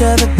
each other.